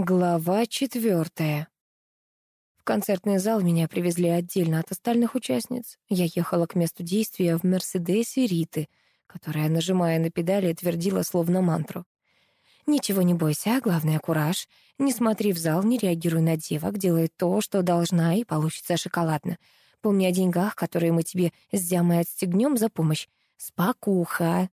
Глава четвертая. В концертный зал меня привезли отдельно от остальных участниц. Я ехала к месту действия в «Мерседесе» Риты, которая, нажимая на педали, твердила словно мантру. «Ничего не бойся, а главное — кураж. Не смотри в зал, не реагируй на девок, делай то, что должна, и получится шоколадно. Помни о деньгах, которые мы тебе с Зямой отстегнем за помощь. Спокуха!»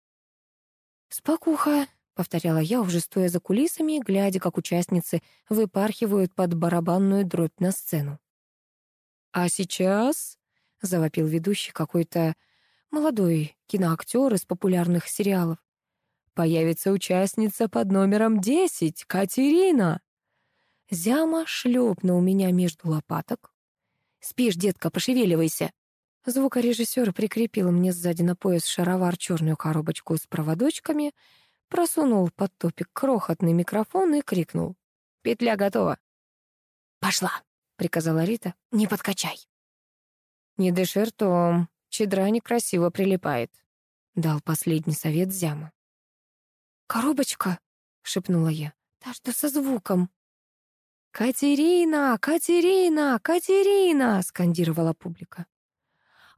«Спокуха!» — повторяла я, уже стоя за кулисами, глядя, как участницы выпархивают под барабанную дробь на сцену. «А сейчас...» — завопил ведущий какой-то молодой киноактер из популярных сериалов. «Появится участница под номером десять, Катерина!» Зяма шлепнул меня между лопаток. «Спишь, детка, пошевеливайся!» Звукорежиссер прикрепил мне сзади на пояс шаровар черную коробочку с проводочками — просунул под топик крохотный микрофон и крикнул. «Петля готова». «Пошла», — приказала Рита, — «не подкачай». «Не дыши ртом, чедра некрасиво прилипает», — дал последний совет Зяма. «Коробочка», — шепнула я, — «та что со звуком». «Катерина! Катерина! Катерина!» — скандировала публика.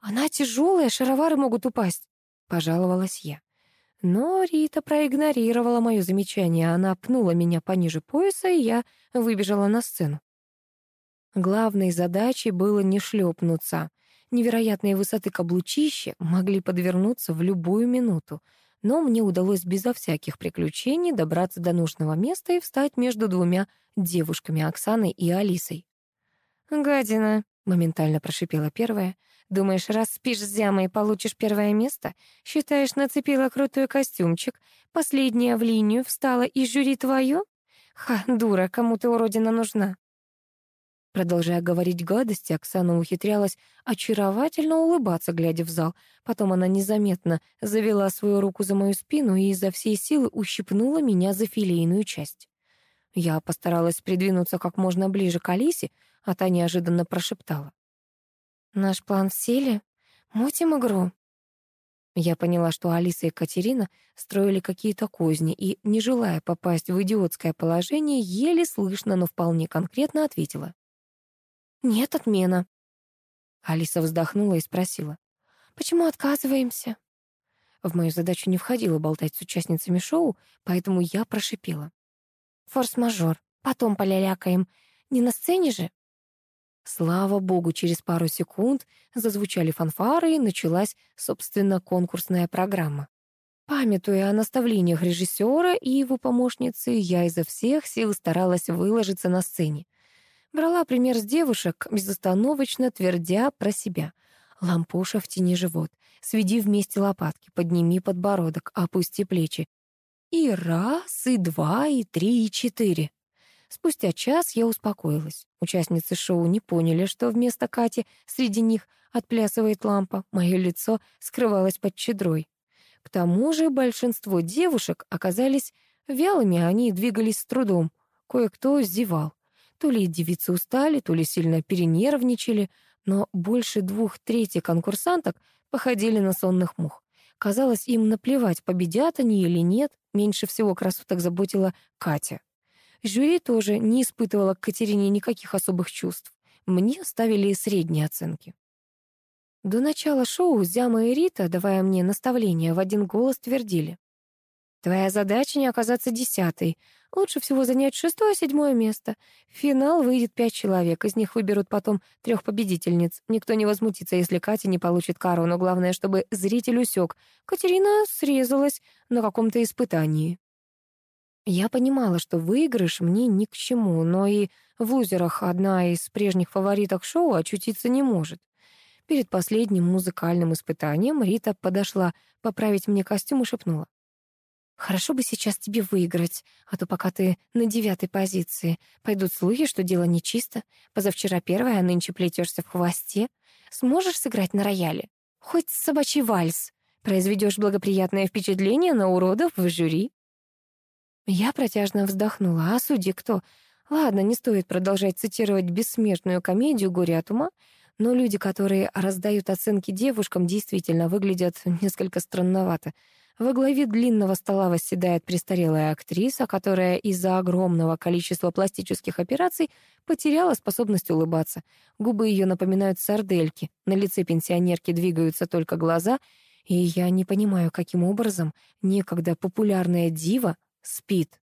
«Она тяжелая, шаровары могут упасть», — пожаловалась я. Но Рита проигнорировала мое замечание. Она пнула меня пониже пояса, и я выбежала на сцену. Главной задачей было не шлепнуться. Невероятные высоты каблучища могли подвернуться в любую минуту, но мне удалось безо всяких приключений добраться до нужного места и встать между двумя девушками Оксаной и Алисой. «Гадина», — моментально прошипела первая, — Думаешь, раз спишь с Зямой, получишь первое место? Считаешь, нацепила крутой костюмчик, последняя в линию встала и жюри твое? Ха, дура, кому ты уродина нужна?» Продолжая говорить гадости, Оксана ухитрялась очаровательно улыбаться, глядя в зал. Потом она незаметно завела свою руку за мою спину и изо всей силы ущипнула меня за филейную часть. Я постаралась придвинуться как можно ближе к Алисе, а та неожиданно прошептала. Наш план в силе? Мутим игру. Я поняла, что Алиса и Катерина строили какие-то козни и, не желая попасть в идиотское положение, еле слышно, но вполне конкретно ответила. «Нет, отмена». Алиса вздохнула и спросила. «Почему отказываемся?» В мою задачу не входило болтать с участницами шоу, поэтому я прошипела. «Форс-мажор, потом полялякаем. Не на сцене же?» Слава богу, через пару секунд зазвучали фанфары и началась, собственно, конкурсная программа. Памятуя о наставлениях режиссера и его помощницы, я изо всех сил старалась выложиться на сцене. Брала пример с девушек, безостановочно твердя про себя. «Лампуша в тени живот. Сведи вместе лопатки, подними подбородок, опусти плечи. И раз, и два, и три, и четыре. Спустя час я успокоилась. Участницы шоу не поняли, что вместо Кати среди них отплясывает лампа. Мое лицо скрывалось под чедрой. К тому же большинство девушек оказались вялыми, они двигались с трудом. Кое-кто зевал. То ли девицы устали, то ли сильно перенервничали, но больше двух трети конкурсанток походили на сонных мух. Казалось, им наплевать, победят они или нет. Меньше всего красоток заботила Катя. Жюри тоже не испытывала к Катерине никаких особых чувств. Мне ставили средние оценки. До начала шоу Зяма и Рита, давая мне наставления, в один голос твердили. «Твоя задача не оказаться десятой. Лучше всего занять шестое-седьмое место. В финал выйдет пять человек, из них выберут потом трех победительниц. Никто не возмутится, если Катя не получит корону. Главное, чтобы зритель усек. Катерина срезалась на каком-то испытании». Я понимала, что выигрыш мне ни к чему, но и в лузерах одна из прежних фавориток шоу очутиться не может. Перед последним музыкальным испытанием Рита подошла поправить мне костюм и шепнула. «Хорошо бы сейчас тебе выиграть, а то пока ты на девятой позиции. Пойдут слухи, что дело нечисто. Позавчера первая, а нынче плетешься в хвосте. Сможешь сыграть на рояле? Хоть собачий вальс. Произведешь благоприятное впечатление на уродов в жюри». Я протяжно вздохнула. А судьи кто? Ладно, не стоит продолжать цитировать бессмертную комедию «Горе от ума», но люди, которые раздают оценки девушкам, действительно выглядят несколько странновато. Во главе длинного стола восседает престарелая актриса, которая из-за огромного количества пластических операций потеряла способность улыбаться. Губы ее напоминают сардельки, на лице пенсионерки двигаются только глаза, и я не понимаю, каким образом некогда популярная дива спит.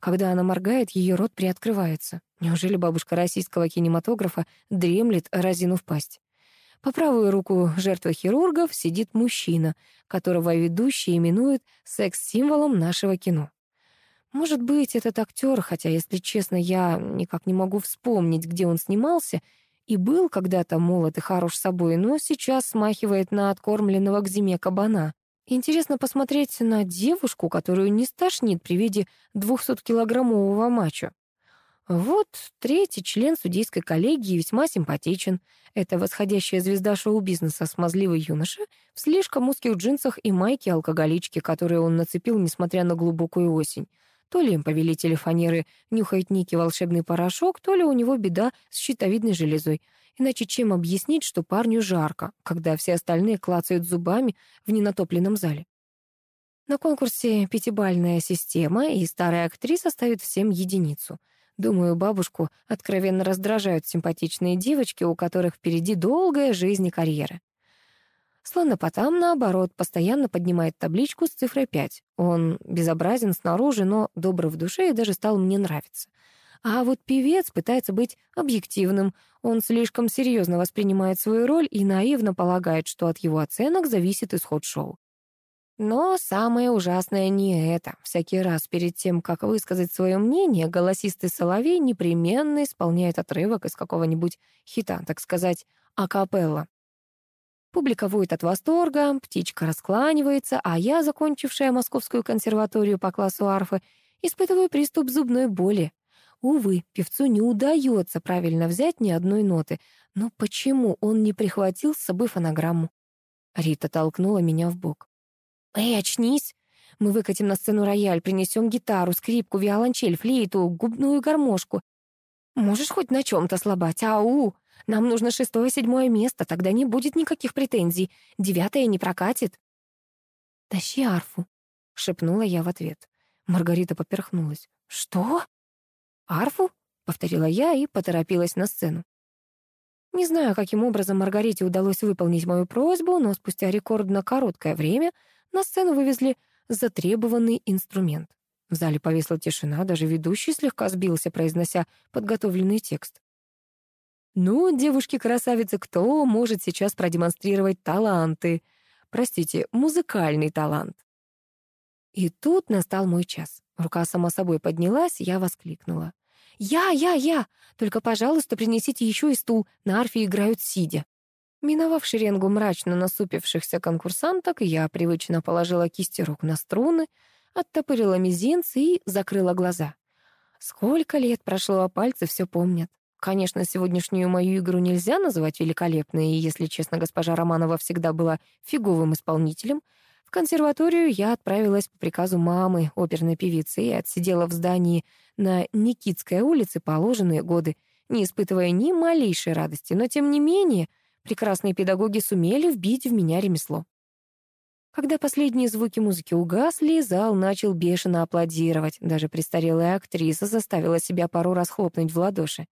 Когда она моргает, ее рот приоткрывается. Неужели бабушка российского кинематографа дремлет, разинув пасть? По правую руку жертвы хирургов сидит мужчина, которого ведущий именует секс-символом нашего кино. Может быть, этот актер, хотя, если честно, я никак не могу вспомнить, где он снимался, и был когда-то молод и хорош собой, но сейчас смахивает на откормленного к зиме кабана. Интересно посмотреть на девушку, которую не стошнит при виде 200-килограммового мачо. Вот третий член судейской коллегии весьма симпатичен. Это восходящая звезда шоу-бизнеса, смазливый юноша, в слишком узких джинсах и майке алкоголички, которые он нацепил, несмотря на глубокую осень. То ли им повелители фанеры нюхает Ники волшебный порошок, то ли у него беда с щитовидной железой. Иначе чем объяснить, что парню жарко, когда все остальные клацают зубами в ненатопленном зале? На конкурсе пятибальная система, и старая актриса ставит всем единицу — Думаю, бабушку откровенно раздражают симпатичные девочки, у которых впереди долгая жизнь и карьера. Слонопотам, наоборот, постоянно поднимает табличку с цифрой 5. Он безобразен снаружи, но добр в душе и даже стал мне нравиться. А вот певец пытается быть объективным. Он слишком серьезно воспринимает свою роль и наивно полагает, что от его оценок зависит исход шоу. Но самое ужасное не это. Всякий раз перед тем, как высказать свое мнение, голосистый соловей непременно исполняет отрывок из какого-нибудь хита, так сказать, акапелла. Публика воет от восторга, птичка раскланивается, а я, закончившая Московскую консерваторию по классу арфы, испытываю приступ зубной боли. Увы, певцу не удается правильно взять ни одной ноты. Но почему он не прихватил с собой фонограмму? Рита толкнула меня в бок. «Эй, очнись! Мы выкатим на сцену рояль, принесем гитару, скрипку, виолончель, флейту, губную гармошку. Можешь хоть на чем-то слабать, ау! Нам нужно шестое-седьмое место, тогда не будет никаких претензий. Девятое не прокатит». «Тащи арфу», — шепнула я в ответ. Маргарита поперхнулась. «Что?» «Арфу?» — повторила я и поторопилась на сцену. Не знаю, каким образом Маргарите удалось выполнить мою просьбу, но спустя рекордно короткое время на сцену вывезли затребованный инструмент. В зале повисла тишина, даже ведущий слегка сбился, произнося подготовленный текст. «Ну, девушки-красавицы, кто может сейчас продемонстрировать таланты? Простите, музыкальный талант?» И тут настал мой час. Рука сама собой поднялась, я воскликнула. «Я, я, я! Только, пожалуйста, принесите еще и стул. На арфе играют сидя». Миновав шеренгу мрачно насупившихся конкурсанток, я привычно положила кисти рук на струны, оттопырила мизинцы и закрыла глаза. Сколько лет прошло, а пальцы все помнят. Конечно, сегодняшнюю мою игру нельзя называть великолепной, и, если честно, госпожа Романова всегда была фиговым исполнителем. В консерваторию я отправилась по приказу мамы, оперной певицы, и отсидела в здании на Никитской улице положенные годы, не испытывая ни малейшей радости, но, тем не менее, Прекрасные педагоги сумели вбить в меня ремесло. Когда последние звуки музыки угасли, зал начал бешено аплодировать. Даже престарелая актриса заставила себя пару раз хлопнуть в ладоши.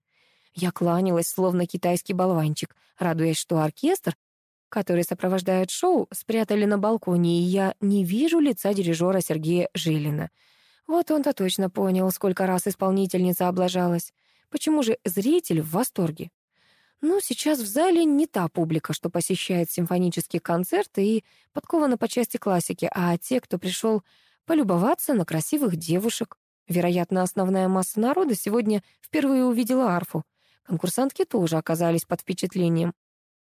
Я кланялась, словно китайский болванчик, радуясь, что оркестр, который сопровождает шоу, спрятали на балконе, и я не вижу лица дирижера Сергея Жилина. Вот он-то точно понял, сколько раз исполнительница облажалась. Почему же зритель в восторге? Но сейчас в зале не та публика, что посещает симфонические концерты и подкована по части классики, а те, кто пришел полюбоваться на красивых девушек. Вероятно, основная масса народа сегодня впервые увидела арфу. Конкурсантки тоже оказались под впечатлением.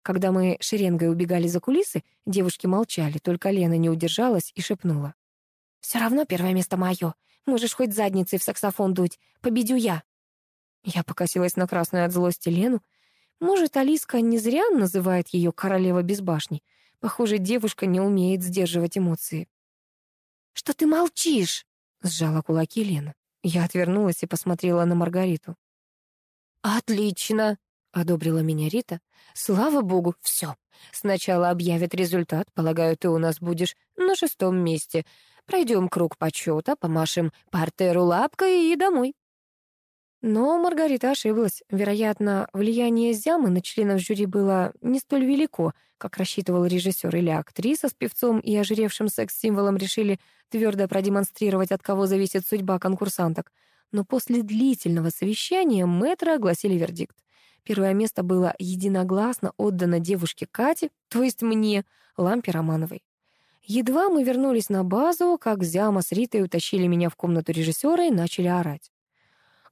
Когда мы шеренгой убегали за кулисы, девушки молчали, только Лена не удержалась и шепнула. «Все равно первое место мое. Можешь хоть задницей в саксофон дуть. Победю я». Я покосилась на красную от злости Лену, может, Алиска не зря называет ее королева без башни. Похоже, девушка не умеет сдерживать эмоции. «Что ты молчишь?» — сжала кулаки Лена. Я отвернулась и посмотрела на Маргариту. «Отлично!» — одобрила меня Рита. «Слава богу, все. Сначала объявят результат. Полагаю, ты у нас будешь на шестом месте. Пройдем круг почета, помашем партеру лапкой и домой». Но Маргарита ошиблась. Вероятно, влияние Зямы на членов жюри было не столь велико, как рассчитывал режиссер или актриса с певцом и ожиревшим секс-символом решили твердо продемонстрировать, от кого зависит судьба конкурсанток. Но после длительного совещания мэтры огласили вердикт. Первое место было единогласно отдано девушке Кате, то есть мне, Лампе Романовой. Едва мы вернулись на базу, как Зяма с Ритой утащили меня в комнату режиссера и начали орать.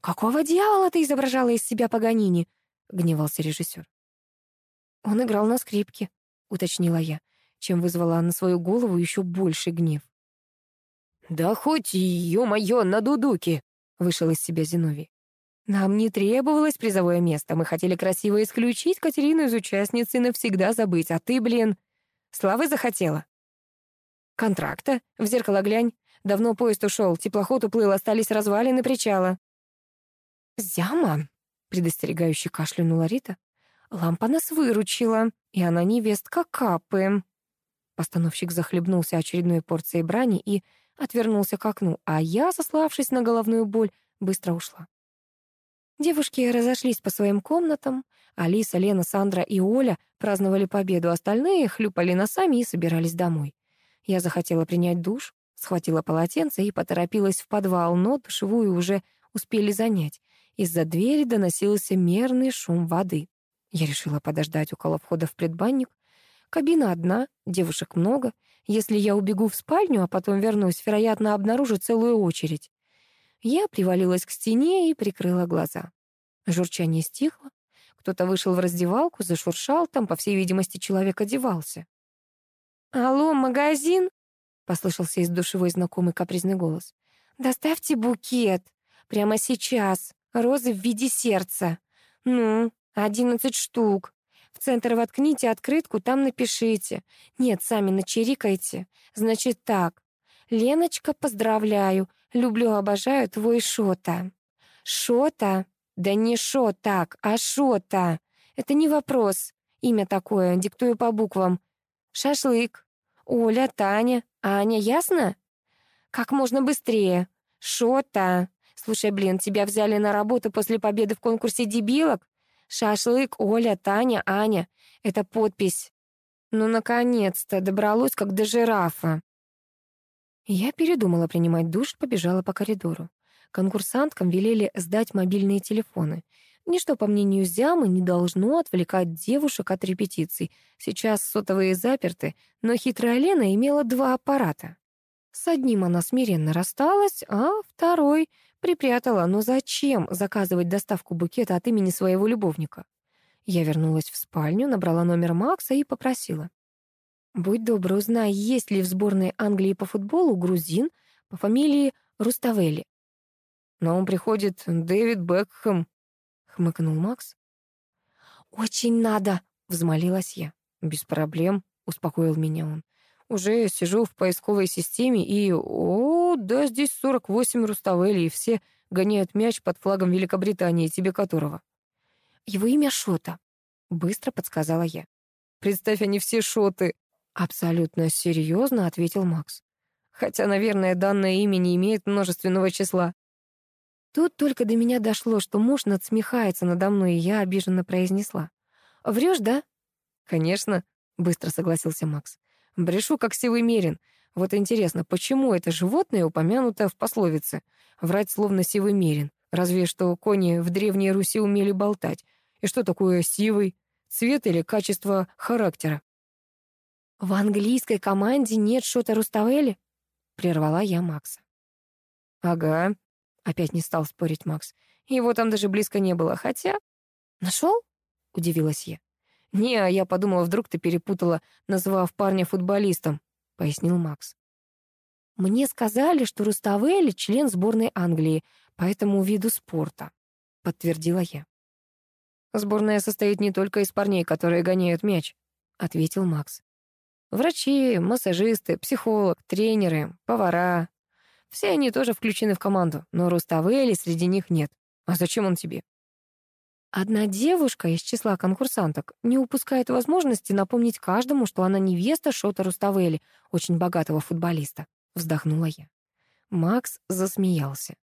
«Какого дьявола ты изображала из себя Паганини?» — гневался режиссер. «Он играл на скрипке», — уточнила я, чем вызвала на свою голову еще больший гнев. «Да хоть, ё-моё, на дудуке!» — вышел из себя Зиновий. «Нам не требовалось призовое место. Мы хотели красиво исключить Катерину из участницы и навсегда забыть. А ты, блин, славы захотела?» «Контракта. В зеркало глянь. Давно поезд ушел, теплоход уплыл, остались развалины причала». «Зяма!» — предостерегающе кашлянула Рита. «Лампа нас выручила, и она невестка Капы». Постановщик захлебнулся очередной порцией брани и отвернулся к окну, а я, сославшись на головную боль, быстро ушла. Девушки разошлись по своим комнатам. Алиса, Лена, Сандра и Оля праздновали победу, остальные хлюпали носами и собирались домой. Я захотела принять душ, схватила полотенце и поторопилась в подвал, но душевую уже успели занять. Из-за двери доносился мерный шум воды. Я решила подождать около входа в предбанник. Кабина одна, девушек много. Если я убегу в спальню, а потом вернусь, вероятно, обнаружу целую очередь. Я привалилась к стене и прикрыла глаза. Журчание стихло. Кто-то вышел в раздевалку, зашуршал, там, по всей видимости, человек одевался. «Алло, магазин?» — послышался из душевой знакомый капризный голос. «Доставьте букет. Прямо сейчас». Розы в виде сердца. Ну, одиннадцать штук. В центр воткните открытку, там напишите. Нет, сами начерикайте. Значит так. Леночка, поздравляю. Люблю, обожаю твой Шота. Шота? Да не Шо так, а Шота. Это не вопрос. Имя такое, диктую по буквам. Шашлык. Оля, Таня, Аня, ясно? Как можно быстрее. Шота. Слушай, блин, тебя взяли на работу после победы в конкурсе дебилок? Шашлык, Оля, Таня, Аня. Это подпись. Ну, наконец-то, добралось как до жирафа. Я передумала принимать душ, побежала по коридору. Конкурсанткам велели сдать мобильные телефоны. Ничто, по мнению Зямы, не должно отвлекать девушек от репетиций. Сейчас сотовые заперты, но хитрая Лена имела два аппарата. С одним она смиренно рассталась, а второй Припрятала, но зачем заказывать доставку букета от имени своего любовника? Я вернулась в спальню, набрала номер Макса и попросила. «Будь добр, узнай, есть ли в сборной Англии по футболу грузин по фамилии Руставели». «На ум приходит Дэвид Бекхэм», — хмыкнул Макс. «Очень надо», — взмолилась я. «Без проблем», — успокоил меня он. «Уже сижу в поисковой системе и... О, да, здесь 48 Руставели, и все гоняют мяч под флагом Великобритании, тебе которого. Его имя Шота, быстро подсказала я. Представь, они все шоты. Абсолютно серьезно ответил Макс. Хотя, наверное, данное имя не имеет множественного числа. Тут только до меня дошло, что муж надсмехается надо мной, и я обиженно произнесла. «Врешь, да?» «Конечно», — быстро согласился Макс. «Брешу, как сивый мерин. Вот интересно, почему это животное упомянуто в пословице? Врать словно сивый мерин. Разве что кони в Древней Руси умели болтать. И что такое сивый? Цвет или качество характера? «В английской команде нет Шота Руставели?» — прервала я Макса. «Ага», — опять не стал спорить Макс. «Его там даже близко не было, хотя...» «Нашел?» — удивилась я. «Не, а я подумала, вдруг ты перепутала, назвав парня футболистом пояснил Макс. Мне сказали, что Руставели — член сборной Англии по этому виду спорта, подтвердила я. Сборная состоит не только из парней, которые гоняют мяч, ответил Макс. Врачи, массажисты, психолог, тренеры, повара. Все они тоже включены в команду, но Руставели среди них нет. А зачем он тебе? Одна девушка из числа конкурсанток не упускает возможности напомнить каждому, что она невеста Шота Руставели, очень богатого футболиста. Вздохнула я. Макс засмеялся.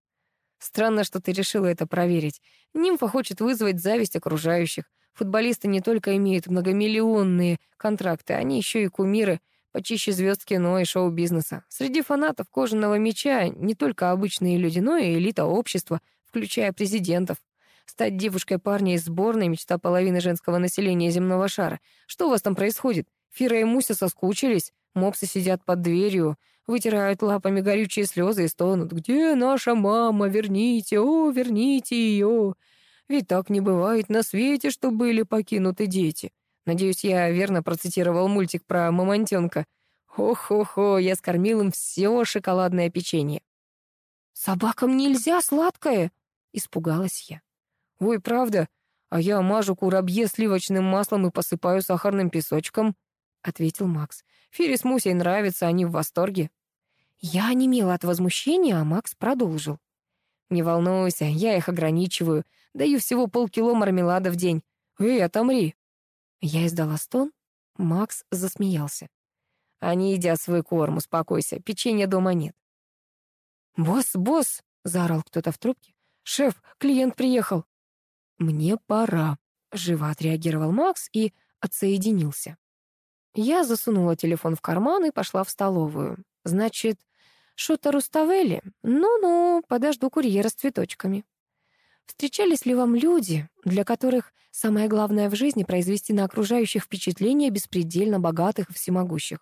Странно, что ты решила это проверить. Нимфа хочет вызвать зависть окружающих. Футболисты не только имеют многомиллионные контракты, они еще и кумиры, почище звезд кино и шоу-бизнеса. Среди фанатов кожаного меча не только обычные люди, но и элита общества, включая президентов. Стать девушкой парня из сборной — мечта половины женского населения земного шара. Что у вас там происходит? Фира и Муся соскучились, мопсы сидят под дверью, вытирают лапами горючие слезы и стонут. «Где наша мама? Верните, о, верните ее!» Ведь так не бывает на свете, что были покинуты дети. Надеюсь, я верно процитировал мультик про мамонтенка. Хо-хо-хо, я скормил им все шоколадное печенье. «Собакам нельзя сладкое!» — испугалась я. «Ой, правда? А я мажу курабье сливочным маслом и посыпаю сахарным песочком», — ответил Макс. «Фире с Мусей нравится, они в восторге». Я онемела от возмущения, а Макс продолжил. «Не волнуйся, я их ограничиваю. Даю всего полкило мармелада в день. Эй, отомри!» Я издала стон. Макс засмеялся. «Они едят свой корм, успокойся, печенья дома нет». «Босс, босс!» — заорал кто-то в трубке. «Шеф, клиент приехал!» «Мне пора», — живо отреагировал Макс и отсоединился. Я засунула телефон в карман и пошла в столовую. Значит, что-то Руставели? Ну-ну, подожду курьера с цветочками. Встречались ли вам люди, для которых самое главное в жизни произвести на окружающих впечатление беспредельно богатых и всемогущих?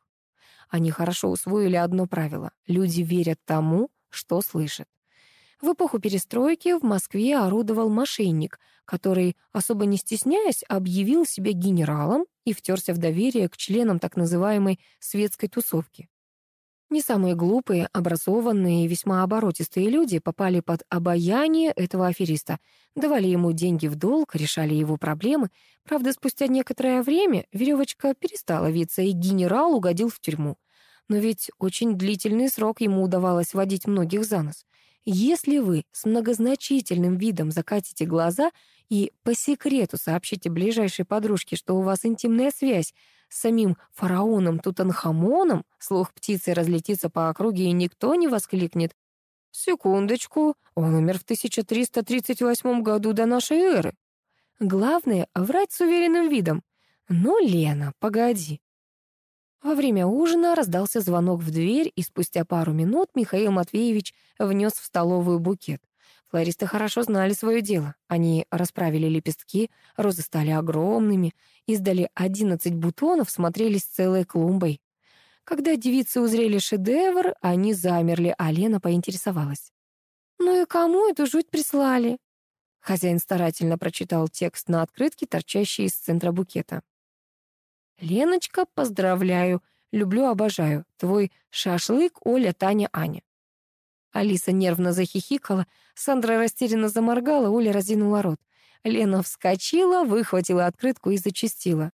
Они хорошо усвоили одно правило — люди верят тому, что слышат. В эпоху перестройки в Москве орудовал мошенник, который, особо не стесняясь, объявил себя генералом и втерся в доверие к членам так называемой светской тусовки. Не самые глупые, образованные и весьма оборотистые люди попали под обаяние этого афериста, давали ему деньги в долг, решали его проблемы. Правда, спустя некоторое время веревочка перестала виться, и генерал угодил в тюрьму. Но ведь очень длительный срок ему удавалось водить многих за нос. Если вы с многозначительным видом закатите глаза и по секрету сообщите ближайшей подружке, что у вас интимная связь самим фараоном Тутанхамоном, слух птицы разлетится по округе, и никто не воскликнет «Секундочку, он умер в 1338 году до нашей эры». Главное — врать с уверенным видом. «Ну, Лена, погоди». Во время ужина раздался звонок в дверь, и спустя пару минут Михаил Матвеевич внес в столовую букет. Флористы хорошо знали свое дело. Они расправили лепестки, розы стали огромными, издали одиннадцать бутонов, смотрелись целой клумбой. Когда девицы узрели шедевр, они замерли, а Лена поинтересовалась. «Ну и кому эту жуть прислали?» Хозяин старательно прочитал текст на открытке, торчащей из центра букета. «Леночка, поздравляю, люблю, обожаю. Твой шашлык Оля, Таня, Аня». Алиса нервно захихикала, Сандра растерянно заморгала, Оля разинула рот. Лена вскочила, выхватила открытку и зачастила.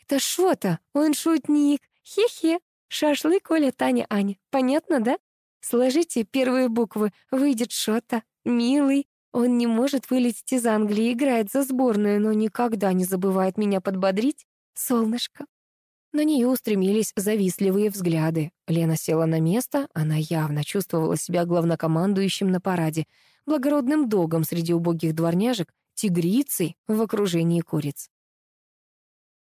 «Это что-то, он шутник, хе-хе, шашлык Оля, Таня, Аня. Понятно, да? Сложите первые буквы, выйдет что-то, милый. Он не может вылететь из Англии, играет за сборную, но никогда не забывает меня подбодрить. Солнышко, на нее устремились завистливые взгляды. Лена села на место, она явно чувствовала себя главнокомандующим на параде, благородным догом среди убогих дворняжек, тигрицей в окружении куриц.